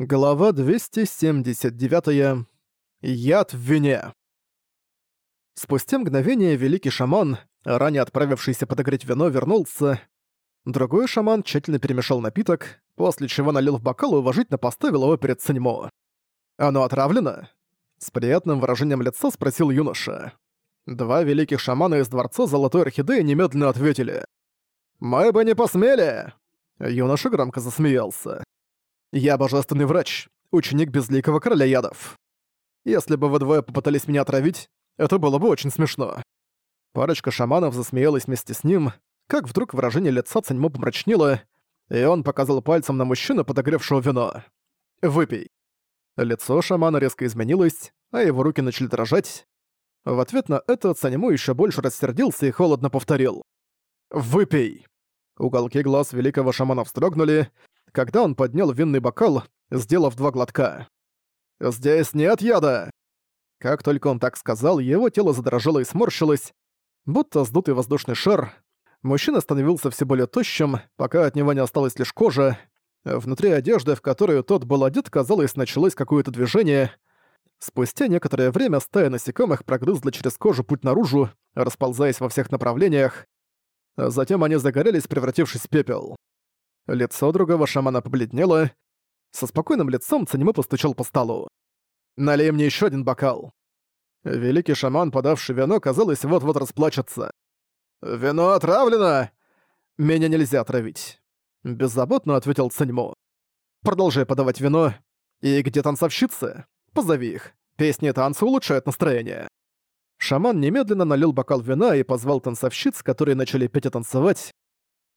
Глава 279. Яд в вине. Спустя мгновение великий шаман, ранее отправившийся подогреть вино, вернулся. Другой шаман тщательно перемешал напиток, после чего налил в бокал и уважительно поставил его перед Саньмо. «Оно отравлено?» С приятным выражением лица спросил юноша. Два великих шамана из Дворца Золотой Орхидеи немедленно ответили. «Мы бы не посмели!» Юноша громко засмеялся. Я божественный врач, ученик безликого короля ядов. Если бы вы двое попытались меня отравить, это было бы очень смешно». Парочка шаманов засмеялась вместе с ним, как вдруг выражение лица Цаньмо помрачнело, и он показал пальцем на мужчину, подогревшего вино. «Выпей». Лицо шамана резко изменилось, а его руки начали дрожать. В ответ на это Цаньмо еще больше рассердился и холодно повторил. «Выпей!» Уголки глаз великого шамана вздрогнули, когда он поднял винный бокал, сделав два глотка. «Здесь нет яда!» Как только он так сказал, его тело задрожало и сморщилось, будто сдутый воздушный шар. Мужчина становился все более тощим, пока от него не осталась лишь кожа. Внутри одежды, в которую тот был одет, казалось, началось какое-то движение. Спустя некоторое время стая насекомых прогрызла через кожу путь наружу, расползаясь во всех направлениях. Затем они загорелись, превратившись в пепел. Лицо другого шамана побледнело. Со спокойным лицом Цанимо постучал по столу. «Налей мне еще один бокал». Великий шаман, подавший вино, казалось, вот-вот расплачется. «Вино отравлено!» «Меня нельзя отравить», — беззаботно ответил Цаньмо. «Продолжай подавать вино. И где танцовщицы? Позови их. Песни и танцы улучшают настроение». Шаман немедленно налил бокал вина и позвал танцовщиц, которые начали петь и танцевать.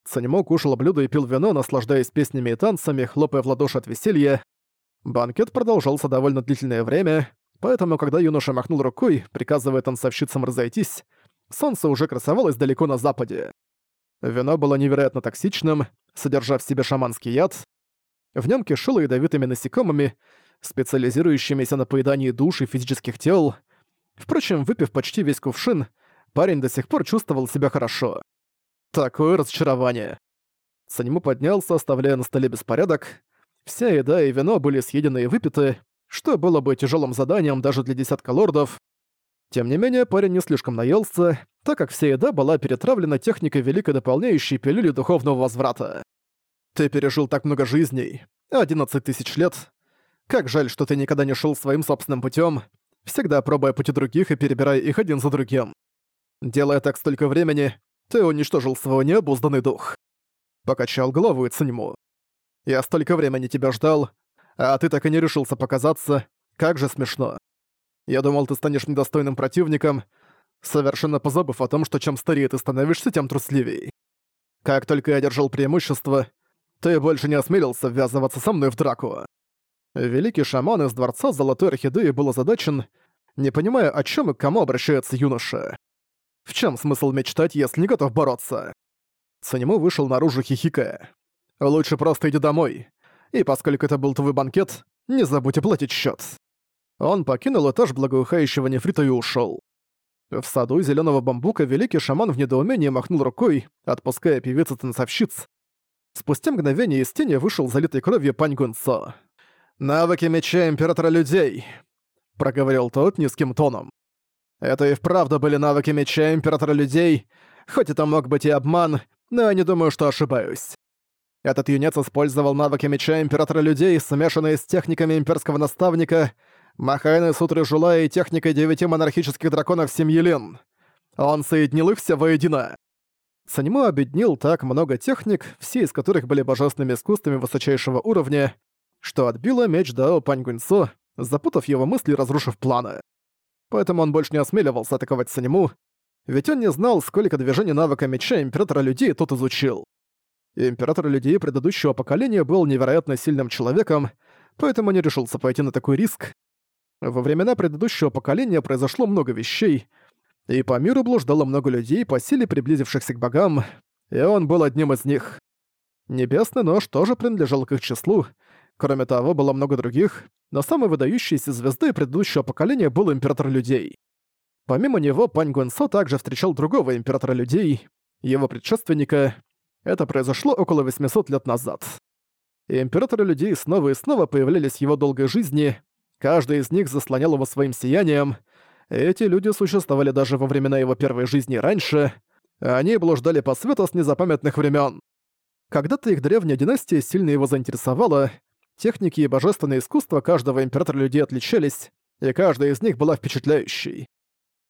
Санимо кушал блюдо и пил вино, наслаждаясь песнями и танцами, хлопая в ладоши от веселья. Банкет продолжался довольно длительное время, поэтому, когда юноша махнул рукой, приказывая танцовщицам разойтись, солнце уже красовалось далеко на западе. Вино было невероятно токсичным, содержа в себе шаманский яд. В нем кишело ядовитыми насекомыми, специализирующимися на поедании душ и физических тел. Впрочем, выпив почти весь кувшин, парень до сих пор чувствовал себя хорошо. Такое разочарование. Санему поднялся, оставляя на столе беспорядок. Вся еда и вино были съедены и выпиты, что было бы тяжелым заданием даже для десятка лордов. Тем не менее, парень не слишком наелся, так как вся еда была перетравлена техникой великой дополняющей пилюли духовного возврата. Ты пережил так много жизней, 11 тысяч лет. Как жаль, что ты никогда не шел своим собственным путем, всегда пробуя пути других и перебирая их один за другим. Делая так столько времени, ты уничтожил свой необузданный дух. Покачал головой Циньму. Я столько времени тебя ждал, а ты так и не решился показаться. Как же смешно. Я думал, ты станешь недостойным противником, совершенно позабыв о том, что чем старее ты становишься, тем трусливей. Как только я держал преимущество, ты больше не осмелился ввязываться со мной в драку. Великий шаман из Дворца Золотой Орхидеи был озадачен, не понимая, о чем и к кому обращается юноша. В чем смысл мечтать, если не готов бороться? Санему вышел наружу хихикая. Лучше просто иди домой. И поскольку это был твой банкет, не забудь оплатить счет. Он покинул этаж благоухающего нефрита и ушел. В саду зеленого бамбука великий шаман в недоумении махнул рукой, отпуская певиц и танцовщиц. Спустя мгновение из тени вышел залитый кровью Пань Гунцо. «Навыки меча Императора Людей», — проговорил тот низким тоном. Это и вправду были навыки меча Императора Людей, хоть это мог быть и обман, но я не думаю, что ошибаюсь. Этот юнец использовал навыки меча Императора Людей, смешанные с техниками Имперского Наставника, Махайны Сутры Жула и техникой девяти монархических драконов семьи Лин. Он соединил их все воедино. Санему объединил так много техник, все из которых были божественными искусствами высочайшего уровня, что отбило меч Дао Пань Гуньцо, запутав его мысли и разрушив планы поэтому он больше не осмеливался атаковать Санему, ведь он не знал, сколько движений навыка меча Императора Людей тот изучил. Император Людей предыдущего поколения был невероятно сильным человеком, поэтому не решился пойти на такой риск. Во времена предыдущего поколения произошло много вещей, и по миру блуждало много людей, по силе приблизившихся к богам, и он был одним из них. Небесный нож тоже принадлежал к их числу, кроме того, было много других, но самой выдающейся звездой предыдущего поколения был Император Людей. Помимо него, Пань Гуэнсо также встречал другого Императора Людей, его предшественника. Это произошло около 800 лет назад. и императоры людей снова и снова появлялись в его долгой жизни, каждый из них заслонял его своим сиянием. Эти люди существовали даже во времена его первой жизни раньше, они блуждали по свету с незапамятных времен. Когда-то их древняя династия сильно его заинтересовала, техники и божественное искусство каждого императора людей отличались, и каждая из них была впечатляющей.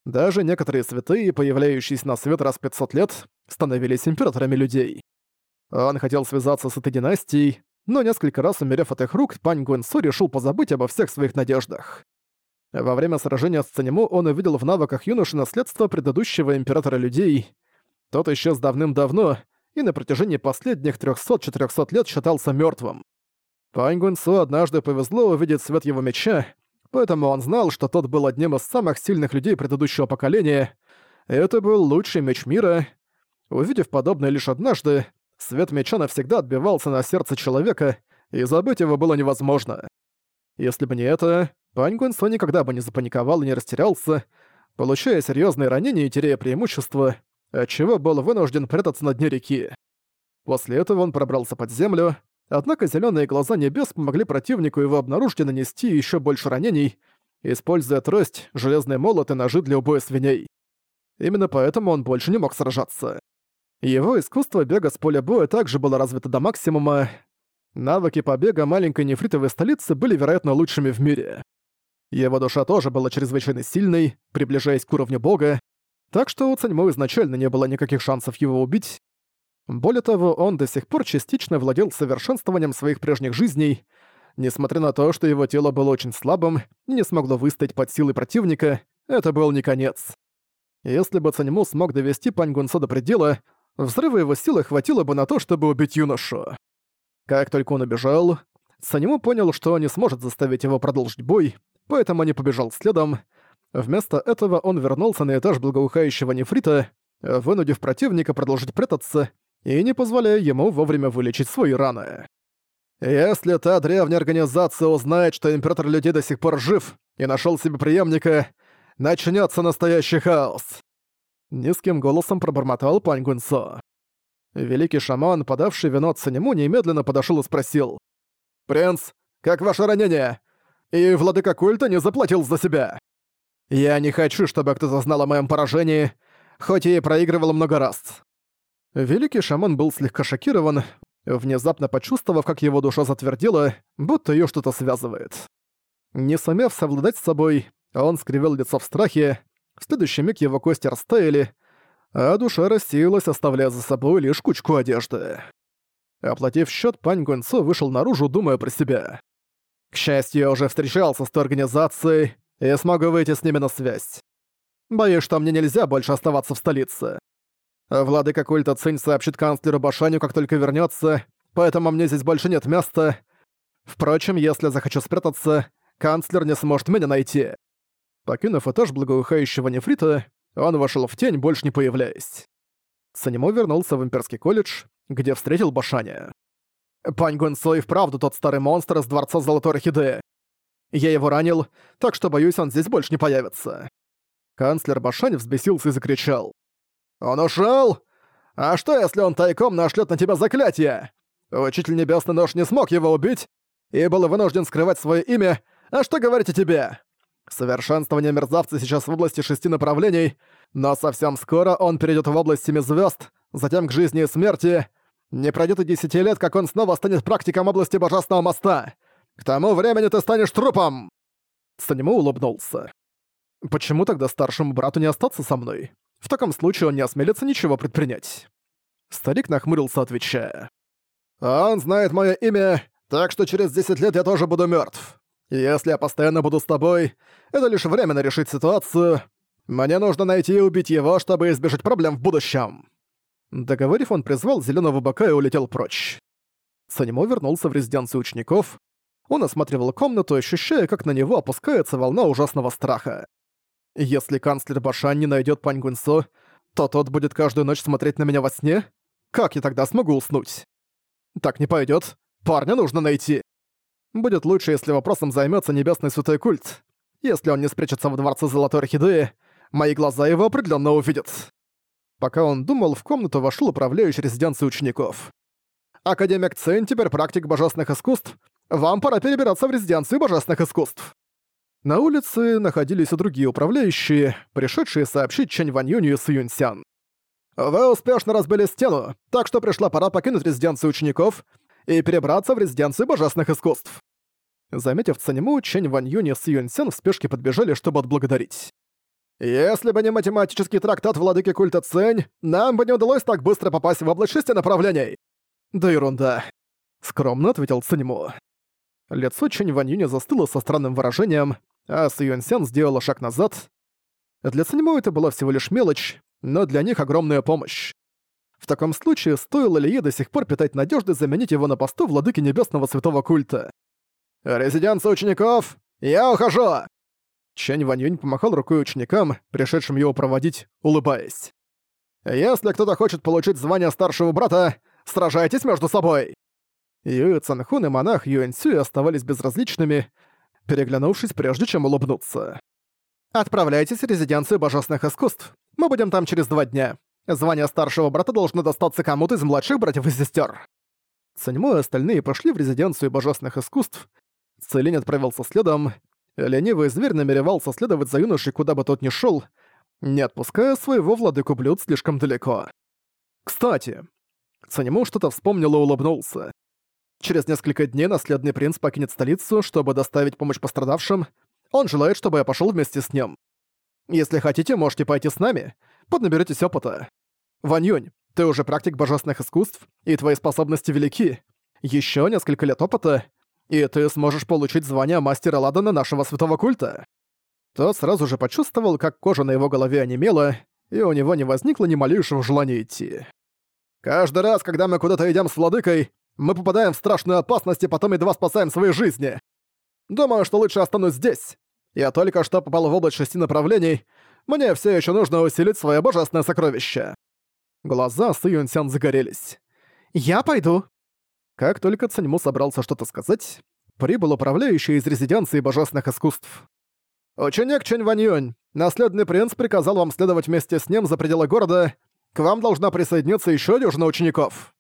Даже некоторые святые, появляющиеся на свет раз в 500 лет, становились императорами людей. Он хотел связаться с этой династией, но несколько раз умерев от их рук, Пань Гуэнсо решил позабыть обо всех своих надеждах. Во время сражения с Цанему он увидел в навыках юноши наследство предыдущего императора людей. Тот исчез давным-давно и на протяжении последних 300-400 лет считался мертвым. Пань Гуэнсо однажды повезло увидеть свет его меча, поэтому он знал, что тот был одним из самых сильных людей предыдущего поколения. Это был лучший меч мира. Увидев подобное лишь однажды, свет меча навсегда отбивался на сердце человека, и забыть его было невозможно. Если бы не это, Пань Гунсо никогда бы не запаниковал и не растерялся, получая серьезные ранения и теряя преимущество, отчего был вынужден прятаться на дне реки. После этого он пробрался под землю, Однако зеленые глаза небес помогли противнику его обнаружить и нанести еще больше ранений, используя трость, железный молот и ножи для убоя свиней. Именно поэтому он больше не мог сражаться. Его искусство бега с поля боя также было развито до максимума. Навыки побега маленькой нефритовой столицы были, вероятно, лучшими в мире. Его душа тоже была чрезвычайно сильной, приближаясь к уровню бога, так что у Цаньмо изначально не было никаких шансов его убить, более того, он до сих пор частично владел совершенствованием своих прежних жизней, несмотря на то, что его тело было очень слабым и не смогло выстоять под силой противника, это был не конец. Если бы Цаньму смог довести Пань Гунсо до предела, взрыва его силы хватило бы на то, чтобы убить юношу. Как только он убежал, Цаньму понял, что не сможет заставить его продолжить бой, поэтому не побежал следом. Вместо этого он вернулся на этаж благоухающего нефрита, вынудив противника продолжить прятаться и не позволяя ему вовремя вылечить свои раны. Если та древняя организация узнает, что Император Людей до сих пор жив и нашел себе преемника, начнется настоящий хаос. Низким голосом пробормотал Пань Гунсо. Великий шаман, подавший вино Цанему, немедленно подошел и спросил. «Принц, как ваше ранение? И владыка культа не заплатил за себя. Я не хочу, чтобы кто-то знал о моем поражении, хоть и проигрывал много раз. Великий шаман был слегка шокирован, внезапно почувствовав, как его душа затвердела, будто её что-то связывает. Не сумев совладать с собой, он скривил лицо в страхе, в следующий миг его кости растаяли, а душа рассеялась, оставляя за собой лишь кучку одежды. Оплатив счёт, Пань Гунцо вышел наружу, думая про себя. К счастью, я уже встречался с той организацией и смогу выйти с ними на связь. Боюсь, что мне нельзя больше оставаться в столице. Владыка культа Цинь сообщит канцлеру Башаню, как только вернется, поэтому мне здесь больше нет места. Впрочем, если захочу спрятаться, канцлер не сможет меня найти. Покинув этаж благоухающего нефрита, он вошел в тень, больше не появляясь. Санимо вернулся в имперский колледж, где встретил Башаня. «Пань Гунсо и вправду тот старый монстр из Дворца Золотой Орхидеи. Я его ранил, так что, боюсь, он здесь больше не появится». Канцлер Башань взбесился и закричал. «Он ушел? А что, если он тайком нашлет на тебя заклятие? Учитель Небесный Нож не смог его убить и был вынужден скрывать свое имя, а что говорить о тебе? Совершенствование мерзавца сейчас в области шести направлений, но совсем скоро он перейдет в область семи звезд, затем к жизни и смерти. Не пройдет и десяти лет, как он снова станет практиком области Божественного моста. К тому времени ты станешь трупом!» Санему улыбнулся. «Почему тогда старшему брату не остаться со мной? В таком случае он не осмелится ничего предпринять. Старик нахмурился, отвечая. «Он знает мое имя, так что через 10 лет я тоже буду мертв. Если я постоянно буду с тобой, это лишь временно решить ситуацию. Мне нужно найти и убить его, чтобы избежать проблем в будущем». Договорив, он призвал зеленого бока и улетел прочь. Санимо вернулся в резиденцию учеников. Он осматривал комнату, ощущая, как на него опускается волна ужасного страха. Если канцлер Башан не найдет Пань Гунсо, то тот будет каждую ночь смотреть на меня во сне? Как я тогда смогу уснуть? Так не пойдет. Парня нужно найти. Будет лучше, если вопросом займется Небесный Святой Культ. Если он не спрячется в Дворце Золотой Орхидеи, мои глаза его определенно увидят. Пока он думал, в комнату вошел управляющий резиденцией учеников. Академик Цинь теперь практик божественных искусств. Вам пора перебираться в резиденцию божественных искусств». На улице находились и другие управляющие, пришедшие сообщить Чэнь Ваньюню и Сюньсян. «Вы успешно разбили стену, так что пришла пора покинуть резиденцию учеников и перебраться в резиденцию божественных искусств». Заметив Цанему, Чэнь Ваньюнь и Сюньсян в спешке подбежали, чтобы отблагодарить. «Если бы не математический трактат владыки культа Цэнь, нам бы не удалось так быстро попасть в область шести направлений!» «Да ерунда», — скромно ответил Цанему. Лицо Чэнь Ваньюня застыло со странным выражением, а Сюньсян сделала шаг назад. Для Цанему это была всего лишь мелочь, но для них огромная помощь. В таком случае, стоило ли ей до сих пор питать надежды заменить его на посту владыки небесного святого культа? «Резиденция учеников! Я ухожу!» Чэнь Ваньюнь помахал рукой ученикам, пришедшим его проводить, улыбаясь. «Если кто-то хочет получить звание старшего брата, сражайтесь между собой!» Юэ Цанхун и монах Юэн Сюй оставались безразличными, переглянувшись прежде чем улыбнуться. «Отправляйтесь в резиденцию божественных искусств. Мы будем там через два дня. Звание старшего брата должно достаться кому-то из младших братьев и сестер. Цаньмо и остальные пошли в резиденцию божественных искусств. Целинь отправился следом. Ленивый зверь намеревался следовать за юношей, куда бы тот ни шел, не отпуская своего владыку блюд слишком далеко. Кстати, Цаньмо что-то вспомнил и улыбнулся. Через несколько дней наследный принц покинет столицу, чтобы доставить помощь пострадавшим. Он желает, чтобы я пошел вместе с ним. Если хотите, можете пойти с нами, поднаберетесь опыта. Ван Юнь, ты уже практик божественных искусств, и твои способности велики. Еще несколько лет опыта, и ты сможешь получить звание мастера Ладана нашего святого культа». Тот сразу же почувствовал, как кожа на его голове онемела, и у него не возникло ни малейшего желания идти. «Каждый раз, когда мы куда-то идем с владыкой, мы попадаем в страшную опасность и потом едва спасаем свои жизни. Думаю, что лучше останусь здесь. Я только что попал в область шести направлений. Мне все еще нужно усилить свое божественное сокровище». Глаза Сы Юнсян загорелись. «Я пойду». Как только Цаньму собрался что-то сказать, прибыл управляющий из резиденции божественных искусств. «Ученик Чэнь Ваньюнь, наследный принц приказал вам следовать вместе с ним за пределы города. К вам должна присоединиться еще дюжина учеников».